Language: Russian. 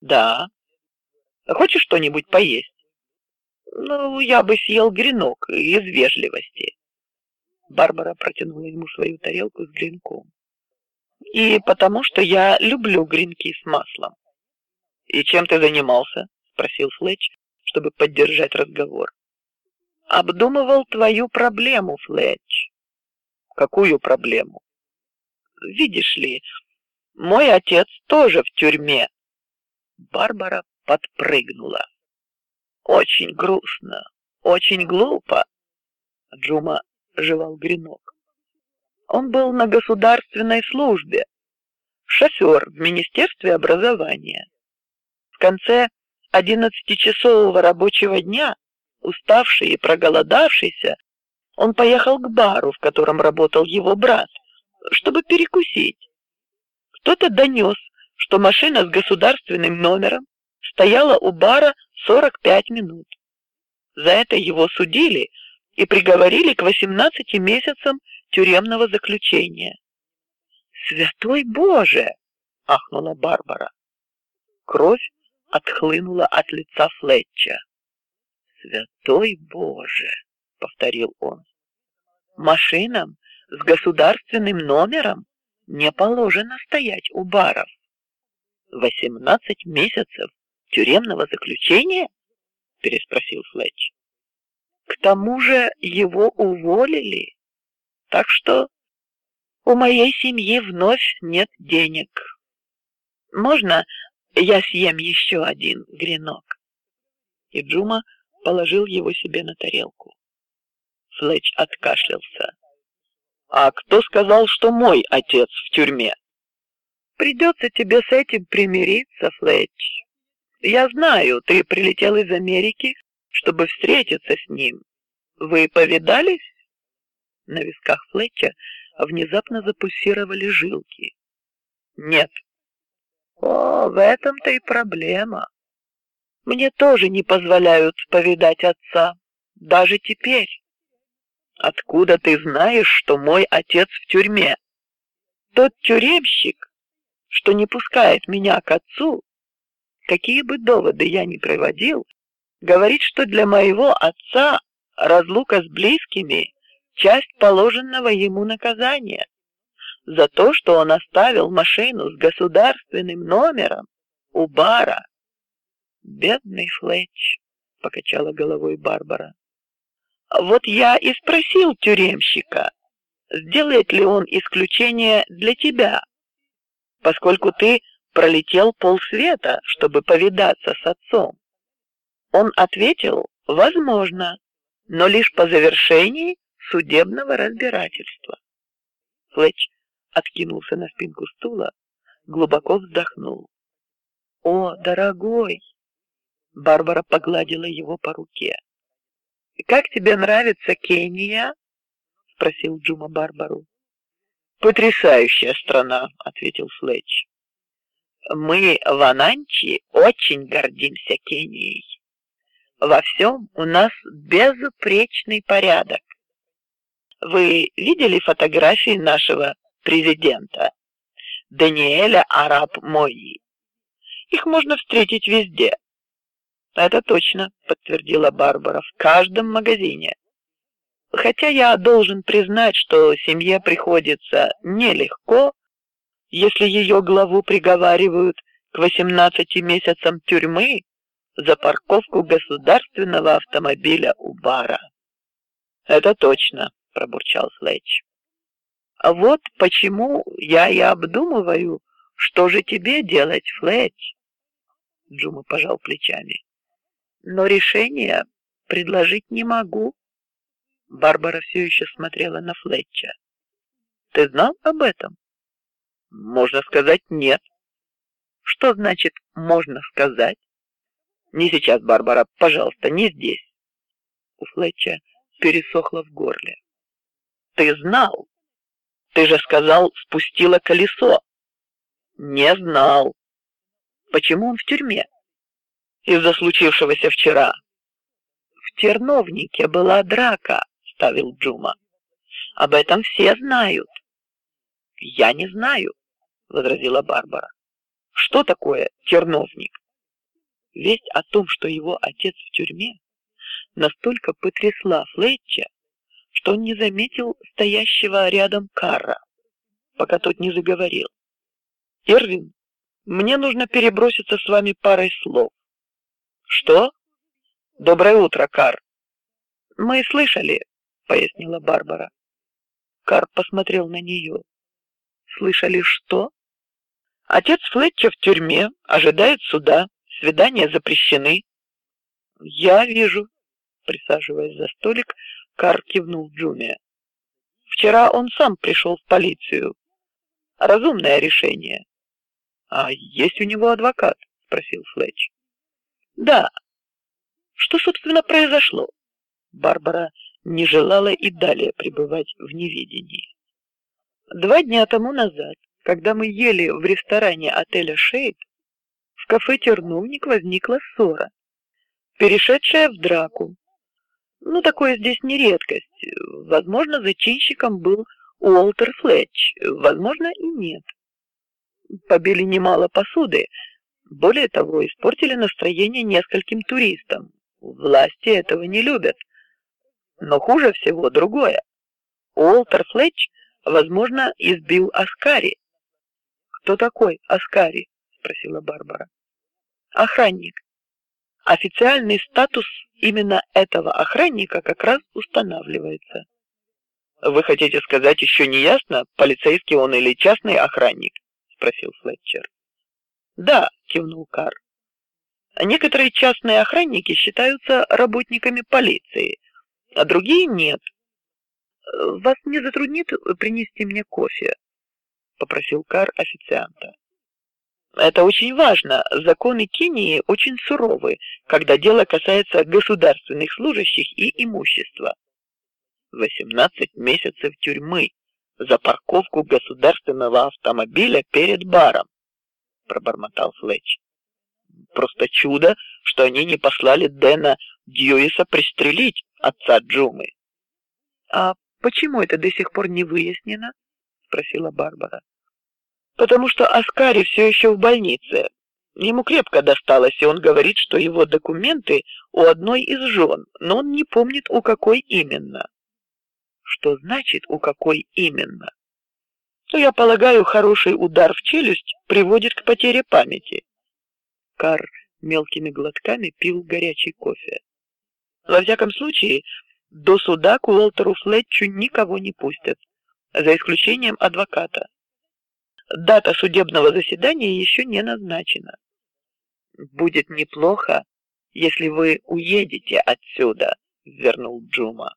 Да. Хочешь что-нибудь поесть? Ну, я бы съел гренок из вежливости. Барбара протянула ему свою тарелку с гренком. И потому что я люблю гренки с маслом. И чем ты занимался? спросил Флетч, чтобы поддержать разговор. Обдумывал твою проблему, Флетч. Какую проблему? Видишь ли, мой отец тоже в тюрьме. Барбара подпрыгнула. Очень грустно, очень глупо. Джума жевал гренок. Он был на государственной службе, шофер в министерстве образования. В конце одиннадцатичасового рабочего дня, уставший и проголодавшийся, он поехал к бару, в котором работал его брат, чтобы перекусить. Кто-то донес, что машина с государственным номером стояла у бара 45 минут. За это его судили и приговорили к 18 месяцам тюремного заключения. Святой Боже! ахнула Барбара. Кровь отхлынула от лица Флетча. Святой Боже! повторил он. Машинам с государственным номером не положено стоять у баров. Восемнадцать месяцев тюремного заключения? переспросил Флетч. К тому же его уволили, так что у моей семьи вновь нет денег. Можно я съем еще один гренок? И Джума положил его себе на тарелку. Флетч откашлялся. А кто сказал, что мой отец в тюрьме? Придется тебе с этим примириться, Флетч. Я знаю, ты прилетел из Америки, чтобы встретиться с ним. Вы повидались? На висках Флетча внезапно запульсировали жилки. Нет. О, в этом-то и проблема. Мне тоже не позволяют повидать отца, даже теперь. Откуда ты знаешь, что мой отец в тюрьме? Тот тюремщик, что не пускает меня к отцу, какие бы доводы я ни приводил, говорит, что для моего отца разлука с близкими часть положенного ему наказания за то, что он оставил машину с государственным номером у бара. Бедный Флетч, покачала головой Барбара. Вот я и спросил тюремщика, сделает ли он исключение для тебя, поскольку ты пролетел полсвета, чтобы повидаться с отцом. Он ответил, возможно, но лишь по завершении судебного разбирательства. Флетч откинулся на спинку стула, глубоко вздохнул. О, дорогой! Барбара погладила его по руке. Как тебе нравится Кения? спросил Джума Барбару. Потрясающая страна, ответил Флетч. Мы в Ананчи очень гордимся Кенией. Во всем у нас безупречный порядок. Вы видели фотографии нашего президента Даниэля Араб Мои? Их можно встретить везде. Это точно, подтвердила Барбара, в каждом магазине. Хотя я должен признать, что семье приходится нелегко, если ее главу приговаривают к 18 месяцам тюрьмы за парковку государственного автомобиля у бара. Это точно, пробурчал Флетч. А вот почему я и обдумываю, что же тебе делать, Флетч. Джума пожал плечами но решение предложить не могу. Барбара все еще смотрела на Флетча. Ты знал об этом? Можно сказать нет. Что значит можно сказать? Не сейчас, Барбара, пожалуйста, не здесь. У Флетча пересохло в горле. Ты знал? Ты же сказал, спустила колесо. Не знал. Почему он в тюрьме? из-за случившегося вчера. В терновнике была драка, ставил Джума. Об этом все знают. Я не знаю, возразила Барбара. Что такое терновник? Весть о том, что его отец в тюрьме, настолько потрясла Флетча, что он не заметил стоящего рядом Карра, пока тот не заговорил. Ирвин, мне нужно переброситься с вами парой слов. Что? Доброе утро, Кар. Мы слышали, пояснила Барбара. Кар посмотрел на нее. Слышали что? Отец Флетча в тюрьме, ожидает суда, свидания запрещены. Я вижу. Присаживаясь за столик, Кар кивнул Джуме. Вчера он сам пришел в полицию. Разумное решение. А есть у него адвокат? спросил Флетч. Да. Что собственно произошло? Барбара не желала и далее пребывать в неведении. Два дня тому назад, когда мы ели в ресторане отеля Шейд, в кафе Терновник возникла ссора, перешедшая в драку. Ну, такое здесь не редкость. Возможно, зачинщиком был Уолтер Флетч, возможно и нет. Побили немало посуды, более того, испортили настроение нескольким туристам. Власти этого не любят. Но хуже всего другое. Уолтер Флетч, возможно, избил Аскари. Кто такой Аскари? спросила Барбара. Охранник. Официальный статус именно этого охранника как раз устанавливается. Вы хотите сказать еще не ясно, полицейский он или частный охранник? спросил Флетчер. Да, кивнул Кар. Некоторые частные охранники считаются работниками полиции, а другие нет. Вас не затруднит принести мне кофе? попросил Кар официанта. Это очень важно. Законы Кении очень суровы, когда дело касается государственных служащих и имущества. Восемнадцать месяцев тюрьмы за парковку государственного автомобиля перед баром, пробормотал Флетч. Просто чудо, что они не послали Дэна Дьюиса пристрелить отца Джумы. А почему это до сих пор не выяснено? спросила Барбара. Потому что Аскари все еще в больнице. Ему крепко досталось, и он говорит, что его документы у одной из жен, но он не помнит, у какой именно. Что значит у какой именно? Ну, я полагаю, хороший удар в челюсть приводит к потере памяти. Кар мелкими глотками пил горячий кофе. Во всяком случае, до суда к Уолтеру Флетчу никого не пустят, за исключением адвоката. Дата судебного заседания еще не назначена. Будет неплохо, если вы уедете отсюда, вернул Джума.